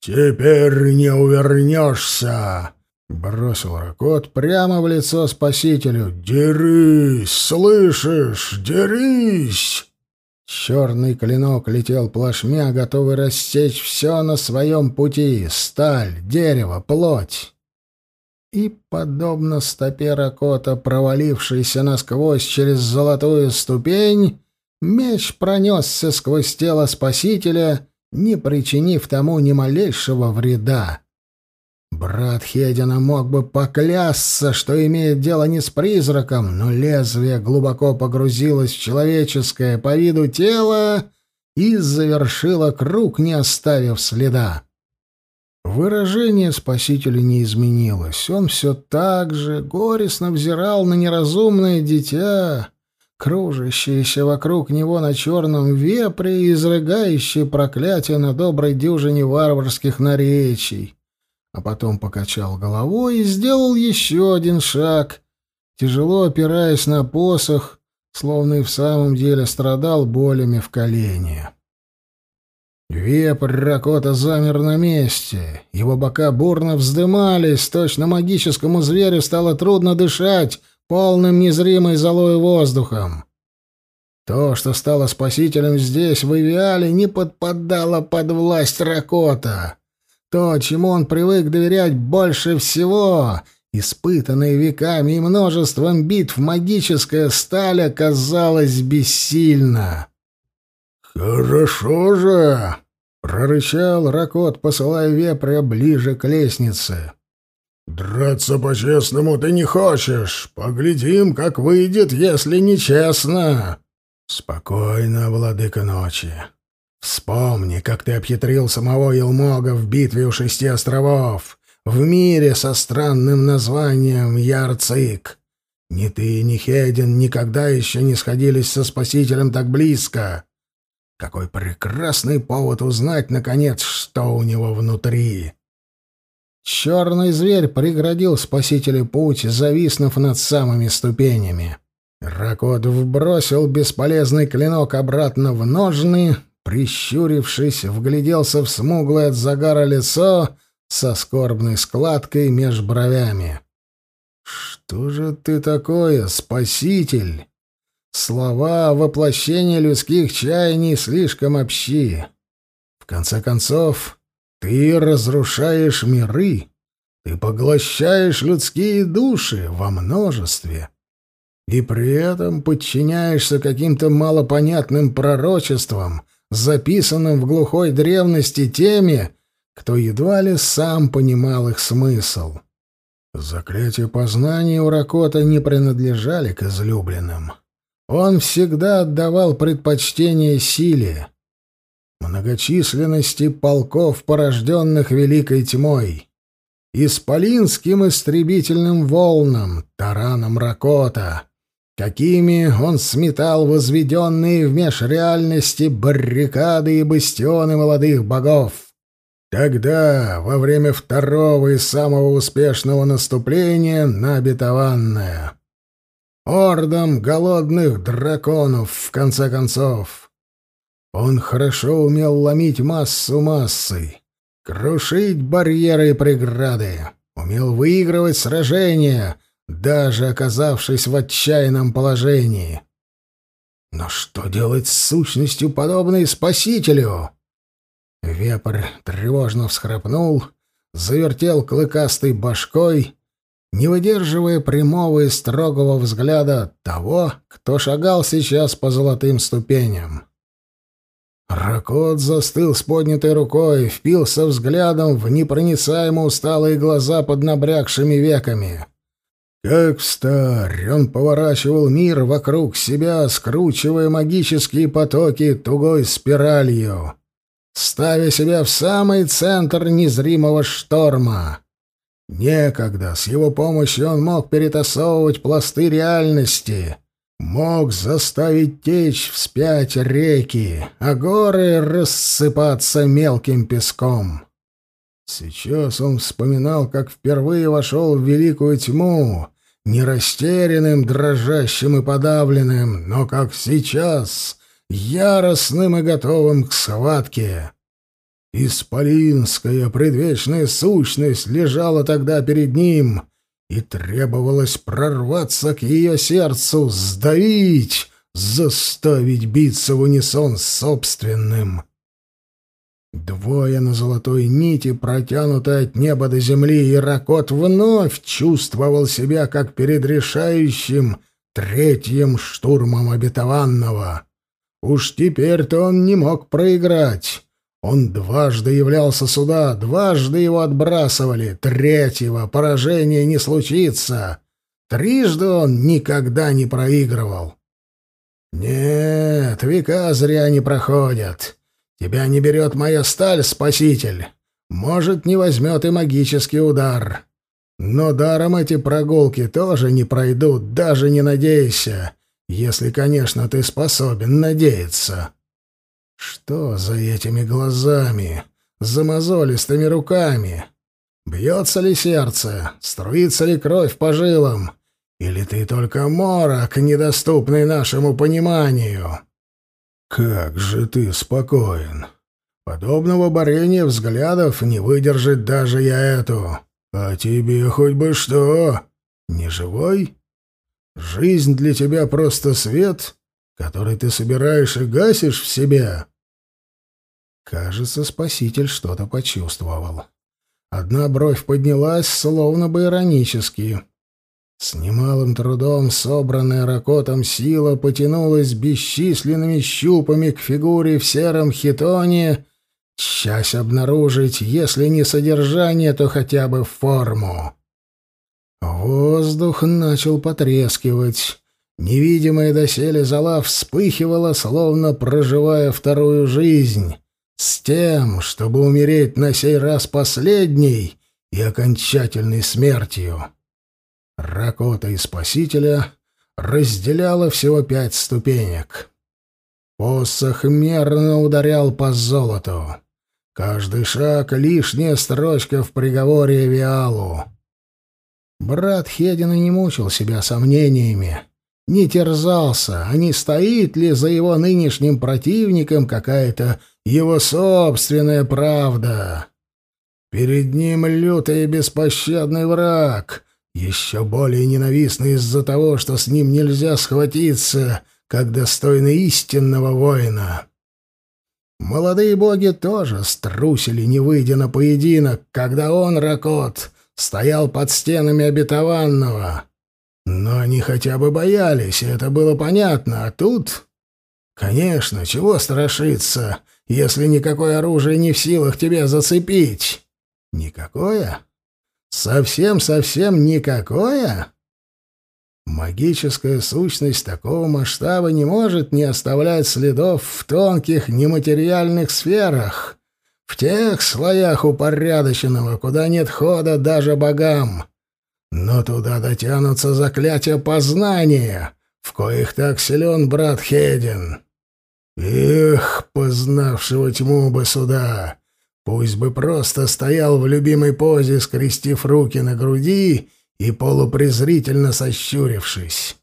«Теперь не увернешься!» — бросил Ракот прямо в лицо спасителю. «Дерись, слышишь? Дерись!» Черный клинок летел плашмя, готовый рассечь все на своем пути — сталь, дерево, плоть и, подобно стопе Ракота, провалившейся насквозь через золотую ступень, меч пронесся сквозь тело спасителя, не причинив тому ни малейшего вреда. Брат Хедина мог бы поклясться, что имеет дело не с призраком, но лезвие глубоко погрузилось в человеческое по виду тело и завершило круг, не оставив следа. Выражение спасителя не изменилось. Он все так же горестно взирал на неразумное дитя, кружащееся вокруг него на черном вепре и изрыгающее проклятие на доброй дюжине варварских наречий. А потом покачал головой и сделал еще один шаг, тяжело опираясь на посох, словно и в самом деле страдал болями в колене. Вепрь Ракота замер на месте. Его бока бурно вздымались, точно магическому зверю стало трудно дышать полным незримой золой воздухом. То, что стало спасителем здесь, в Ивиале, не подпадало под власть Ракота. То, чему он привык доверять больше всего, Испытанная веками и множеством битв магическая сталь оказалась бессильна. «Хорошо же!» — прорычал Ракот, посылая вепря ближе к лестнице. «Драться по-честному ты не хочешь. Поглядим, как выйдет, если нечестно». «Спокойно, владыка ночи. Вспомни, как ты обхитрил самого Елмога в битве у шести островов, в мире со странным названием Ярцик. Ни ты, ни Хедин никогда еще не сходились со Спасителем так близко. Какой прекрасный повод узнать, наконец, что у него внутри!» Черный зверь преградил спасителю путь, зависнув над самыми ступенями. Ракот вбросил бесполезный клинок обратно в ножны, прищурившись, вгляделся в смуглое от загара лицо со скорбной складкой меж бровями. «Что же ты такое, спаситель?» Слова воплощения людских чаяний слишком общи. В конце концов, ты разрушаешь миры, ты поглощаешь людские души во множестве, и при этом подчиняешься каким-то малопонятным пророчествам, записанным в глухой древности теми, кто едва ли сам понимал их смысл. Заклятия познания у Ракота не принадлежали к излюбленным. Он всегда отдавал предпочтение силе, многочисленности полков, порожденных Великой Тьмой, исполинским истребительным волнам, тараном Ракота, какими он сметал возведенные в межреальности баррикады и бастионы молодых богов. Тогда, во время второго и самого успешного наступления на обетованное, ордом голодных драконов, в конце концов, он хорошо умел ломить массу массой, крушить барьеры и преграды, умел выигрывать сражения, даже оказавшись в отчаянном положении. Но что делать с сущностью, подобной спасителю? Вепрь тревожно всхрапнул, завертел клыкастой башкой, не выдерживая прямого и строгого взгляда того, кто шагал сейчас по золотым ступеням. Ракот застыл с поднятой рукой, впился взглядом в непроницаемо усталые глаза под набрякшими веками. Как встарь, он поворачивал мир вокруг себя, скручивая магические потоки тугой спиралью, ставя себя в самый центр незримого шторма. Некогда с его помощью он мог перетасовывать пласты реальности — мог заставить течь вспять реки, а горы рассыпаться мелким песком. Сейчас он вспоминал, как впервые вошел в великую тьму, не растерянным, дрожащим и подавленным, но как сейчас, яростным и готовым к схватке. Исполинская предвечная сущность лежала тогда перед ним, и требовалось прорваться к ее сердцу, сдавить, заставить биться в унисон с собственным. Двое на золотой нити, протянутой от неба до земли, и Ракот вновь чувствовал себя как перед решающим третьим штурмом обетованного. Уж теперь-то он не мог проиграть. Он дважды являлся сюда, дважды его отбрасывали, третьего поражения не случится. Трижды он никогда не проигрывал. Нет, века зря не проходят. Тебя не берет моя сталь, спаситель. Может, не возьмет и магический удар. Но даром эти прогулки тоже не пройдут, даже не надейся, если, конечно, ты способен надеяться. Что за этими глазами, за мозолистыми руками? Бьется ли сердце, струится ли кровь по жилам? Или ты только морок, недоступный нашему пониманию? Как же ты спокоен. Подобного борения взглядов не выдержит даже я эту. А тебе хоть бы что? Не живой? Жизнь для тебя просто свет, который ты собираешь и гасишь в себя. Кажется, спаситель что-то почувствовал. Одна бровь поднялась, словно бы иронически. С немалым трудом собранная Ракотом сила потянулась бесчисленными щупами к фигуре в сером хитоне, часть обнаружить, если не содержание, то хотя бы форму. Воздух начал потрескивать. Невидимая доселе зала вспыхивала, словно проживая вторую жизнь, с тем, чтобы умереть на сей раз последней и окончательной смертью. Ракота и Спасителя разделяла всего пять ступенек. Посох мерно ударял по золоту. Каждый шаг — лишняя строчка в приговоре Виалу. Брат Хедина не мучил себя сомнениями, не терзался, а не стоит ли за его нынешним противником какая-то его собственная правда. Перед ним лютый и беспощадный враг, еще более ненавистный из-за того, что с ним нельзя схватиться, как достойно истинного воина. Молодые боги тоже струсили, не выйдя на поединок, когда он, Ракот, стоял под стенами обетованного. Но они хотя бы боялись, и это было понятно, а тут... Конечно, чего страшиться, если никакое оружие не в силах тебя зацепить? Никакое? Совсем-совсем никакое? Магическая сущность такого масштаба не может не оставлять следов в тонких нематериальных сферах, в тех слоях упорядоченного, куда нет хода даже богам. Но туда дотянутся заклятия познания, в коих так силен брат Хедин. Эх, познавшего тьму бы сюда! Пусть бы просто стоял в любимой позе, скрестив руки на груди и полупрезрительно сощурившись.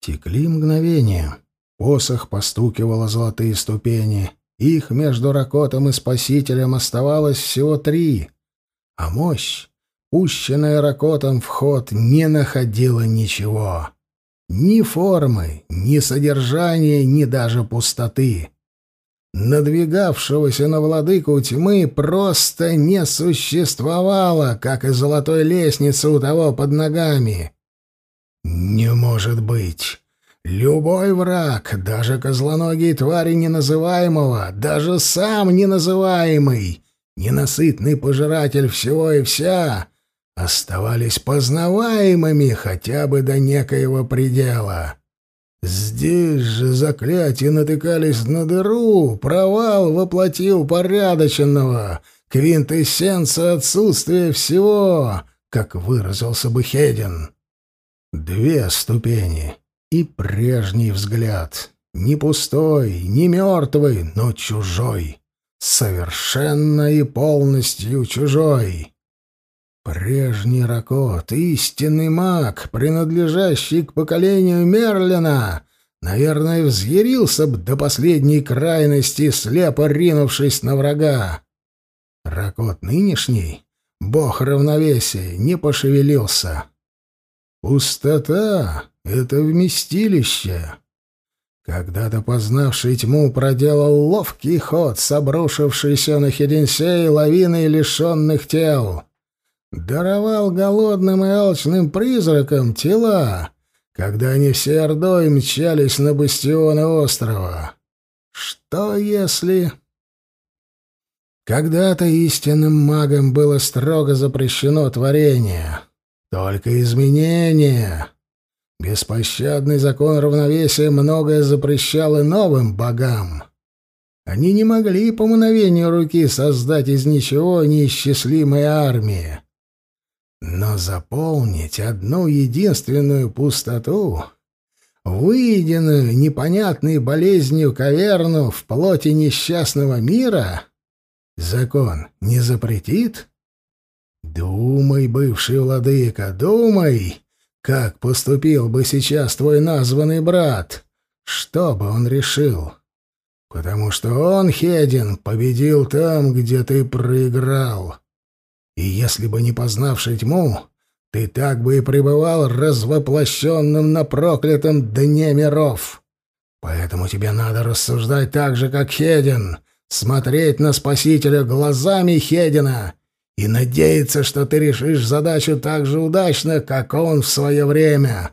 Текли мгновения. Посох постукивало золотые ступени. Их между Ракотом и Спасителем оставалось всего три. А мощь, пущенная Ракотом в ход, не находила ничего. Ни формы, ни содержания, ни даже пустоты надвигавшегося на владыку тьмы, просто не существовало, как и золотой лестницы у того под ногами. Не может быть. Любой враг, даже козлоногие твари неназываемого, даже сам неназываемый, ненасытный пожиратель всего и вся, оставались познаваемыми хотя бы до некоего предела. Здесь же заклятия натыкались на дыру, провал воплотил порядоченного, квинтэссенция отсутствия всего, как выразился бы Хедин. Две ступени и прежний взгляд, не пустой, не мертвый, но чужой, совершенно и полностью чужой. Прежний Ракот, истинный маг, принадлежащий к поколению Мерлина, наверное, взъярился б до последней крайности, слепо ринувшись на врага. Ракот нынешний, бог равновесия, не пошевелился. Пустота — это вместилище. Когда-то познавший тьму проделал ловкий ход с обрушившейся на Хеденсей лавиной лишенных тел — даровал голодным и алчным призракам тела, когда они все ордой мчались на бастионы острова. Что если... Когда-то истинным магам было строго запрещено творение, только изменение. Беспощадный закон равновесия многое запрещал и новым богам. Они не могли по мгновению руки создать из ничего неисчислимые армии. Но заполнить одну единственную пустоту, выеденную непонятной болезнью каверну в плоти несчастного мира, закон не запретит? Думай, бывший владыка, думай, как поступил бы сейчас твой названный брат, что бы он решил. Потому что он, Хедин, победил там, где ты проиграл. И если бы не познавший тьму, ты так бы и пребывал развоплощенным на проклятом дне миров. Поэтому тебе надо рассуждать так же, как Хедин, смотреть на Спасителя глазами Хедина и надеяться, что ты решишь задачу так же удачно, как он в свое время,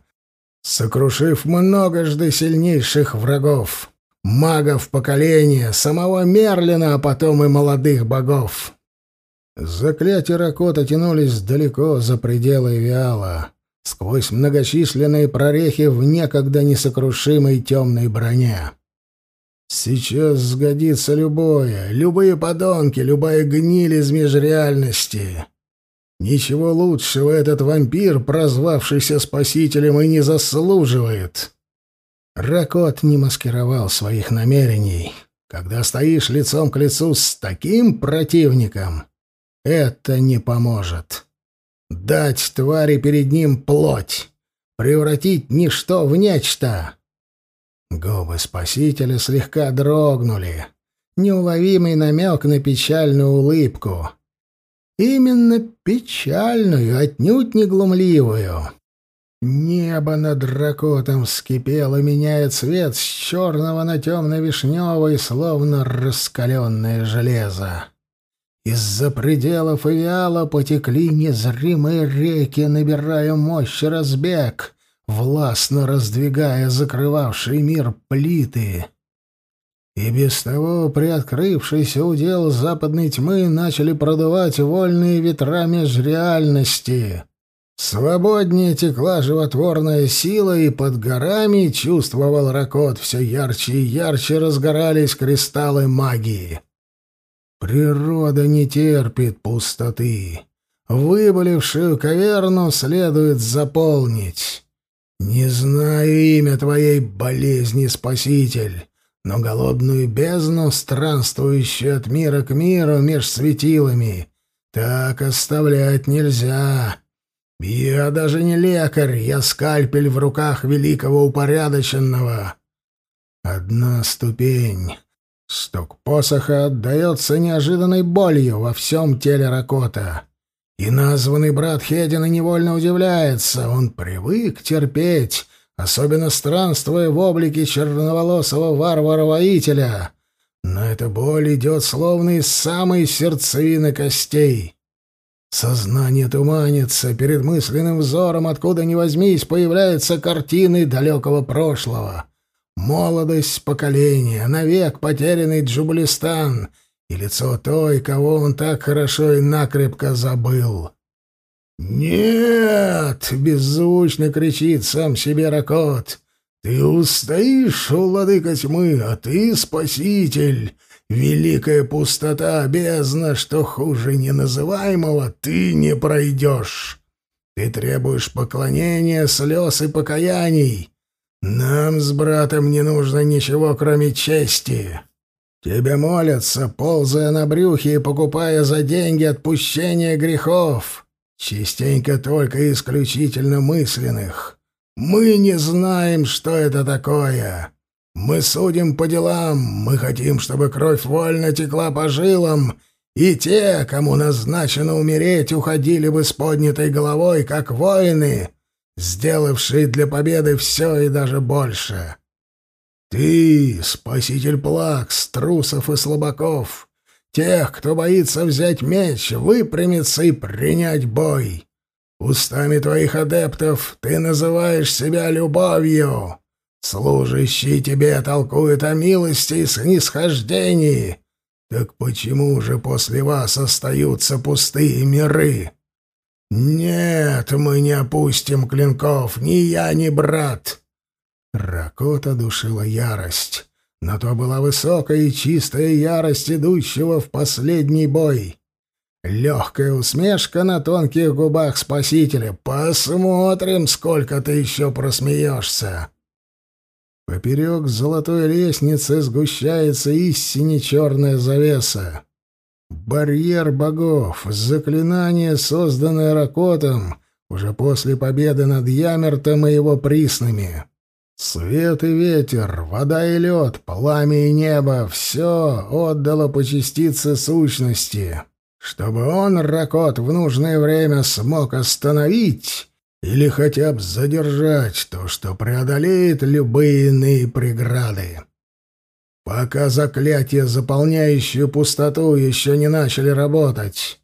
сокрушив многожды сильнейших врагов, магов поколения, самого Мерлина, а потом и молодых богов. Заклятия Ракота тянулись далеко за пределы Виала, сквозь многочисленные прорехи в некогда несокрушимой темной броне. Сейчас сгодится любое, любые подонки, любая гниль из межреальности. Ничего лучшего этот вампир, прозвавшийся спасителем, и не заслуживает. Ракот не маскировал своих намерений. Когда стоишь лицом к лицу с таким противником, это не поможет. Дать твари перед ним плоть, превратить ничто в нечто. Губы спасителя слегка дрогнули. Неуловимый намек на печальную улыбку. Именно печальную, отнюдь не глумливую. Небо над дракотом вскипело, меняя цвет с черного на темно-вишневый, словно раскаленное железо. Из-за пределов Ивиала потекли незримые реки, набирая мощь разбег, властно раздвигая закрывавший мир плиты. И без того приоткрывшийся удел западной тьмы начали продувать вольные ветра межреальности. Свободнее текла животворная сила, и под горами чувствовал Ракот все ярче и ярче разгорались кристаллы магии. Природа не терпит пустоты. Выболевшую каверну следует заполнить. Не знаю имя твоей болезни, Спаситель, но голодную бездну, странствующую от мира к миру меж светилами, так оставлять нельзя. Я даже не лекарь, я скальпель в руках великого упорядоченного. Одна ступень, Стук посоха отдается неожиданной болью во всем теле Ракота. И названный брат Хедина невольно удивляется. Он привык терпеть, особенно странствуя в облике черноволосого варвара-воителя. Но эта боль идет словно из самой сердцевины костей. Сознание туманится, перед мысленным взором, откуда ни возьмись, появляются картины далекого прошлого. Молодость поколения, навек потерянный Джублистан и лицо той, кого он так хорошо и накрепко забыл. «Нет!» — беззвучно кричит сам себе Ракот. «Ты устоишь, владыка тьмы, а ты спаситель!» Великая пустота, бездна, что хуже неназываемого, ты не пройдешь. Ты требуешь поклонения, слез и покаяний. Нам с братом не нужно ничего, кроме чести. Тебе молятся, ползая на брюхе и покупая за деньги отпущение грехов, частенько только исключительно мысленных. Мы не знаем, что это такое. Мы судим по делам, мы хотим, чтобы кровь вольно текла по жилам, и те, кому назначено умереть, уходили бы с поднятой головой, как воины, сделавший для победы все и даже больше. Ты — спаситель плакс, трусов и слабаков, тех, кто боится взять меч, выпрямиться и принять бой. Устами твоих адептов ты называешь себя любовью. Служащие тебе толкуют о милости и снисхождении. Так почему же после вас остаются пустые миры?» «Нет, мы не опустим клинков, ни я, ни брат!» Ракота душила ярость, но то была высокая и чистая ярость идущего в последний бой. Легкая усмешка на тонких губах спасителя. «Посмотрим, сколько ты еще просмеешься!» Поперек золотой лестницы сгущается истине черная завеса. Барьер богов, заклинание, созданное Ракотом уже после победы над Ямертом и его приснами. Свет и ветер, вода и лед, пламя и небо — все отдало по частице сущности, чтобы он, Ракот, в нужное время смог остановить или хотя бы задержать то, что преодолеет любые иные преграды пока заклятия, заполняющие пустоту, еще не начали работать.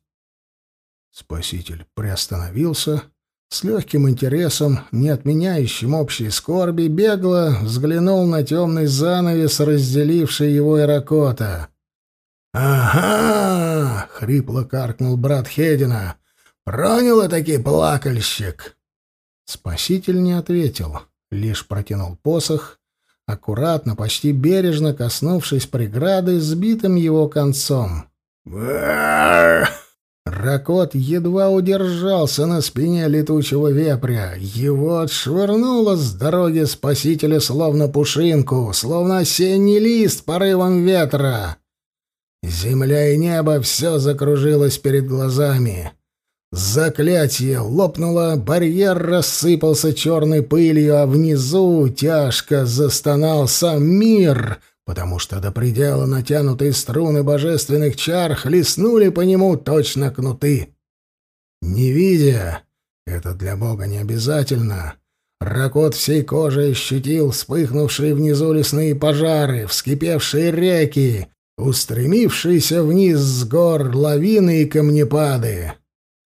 Спаситель приостановился, с легким интересом, не отменяющим общей скорби, бегло взглянул на темный занавес, разделивший его и Ракота. «Ага!» — хрипло каркнул брат Хедина. «Проняло таки плакальщик!» Спаситель не ответил, лишь протянул посох, аккуратно, почти бережно коснувшись преграды сбитым его концом. Ракот едва удержался на спине летучего вепря. Его отшвырнуло с дороги спасителя словно пушинку, словно осенний лист порывом ветра. Земля и небо все закружилось перед глазами. Заклятие лопнуло, барьер рассыпался черной пылью, а внизу тяжко застонал сам мир, потому что до предела натянутые струны божественных чар хлестнули по нему точно кнуты. Не видя, это для бога не обязательно, Ракот всей кожей ощутил вспыхнувшие внизу лесные пожары, вскипевшие реки, устремившиеся вниз с гор лавины и камнепады.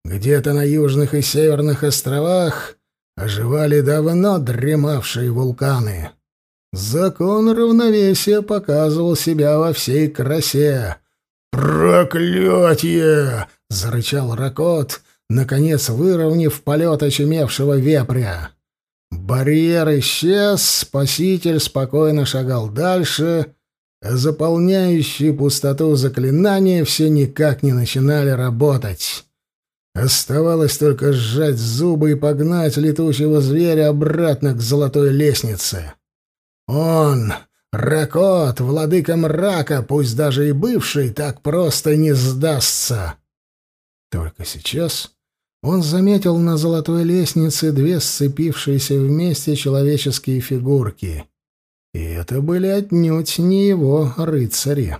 Где-то на южных и северных островах оживали давно дремавшие вулканы. Закон равновесия показывал себя во всей красе. «Проклятие!» — зарычал Ракот, наконец выровняв полет очумевшего вепря. Барьер исчез, спаситель спокойно шагал дальше, а заполняющие пустоту заклинания все никак не начинали работать. Оставалось только сжать зубы и погнать летучего зверя обратно к золотой лестнице. Он, Ракот, владыка мрака, пусть даже и бывший, так просто не сдастся. Только сейчас он заметил на золотой лестнице две сцепившиеся вместе человеческие фигурки. И это были отнюдь не его рыцари.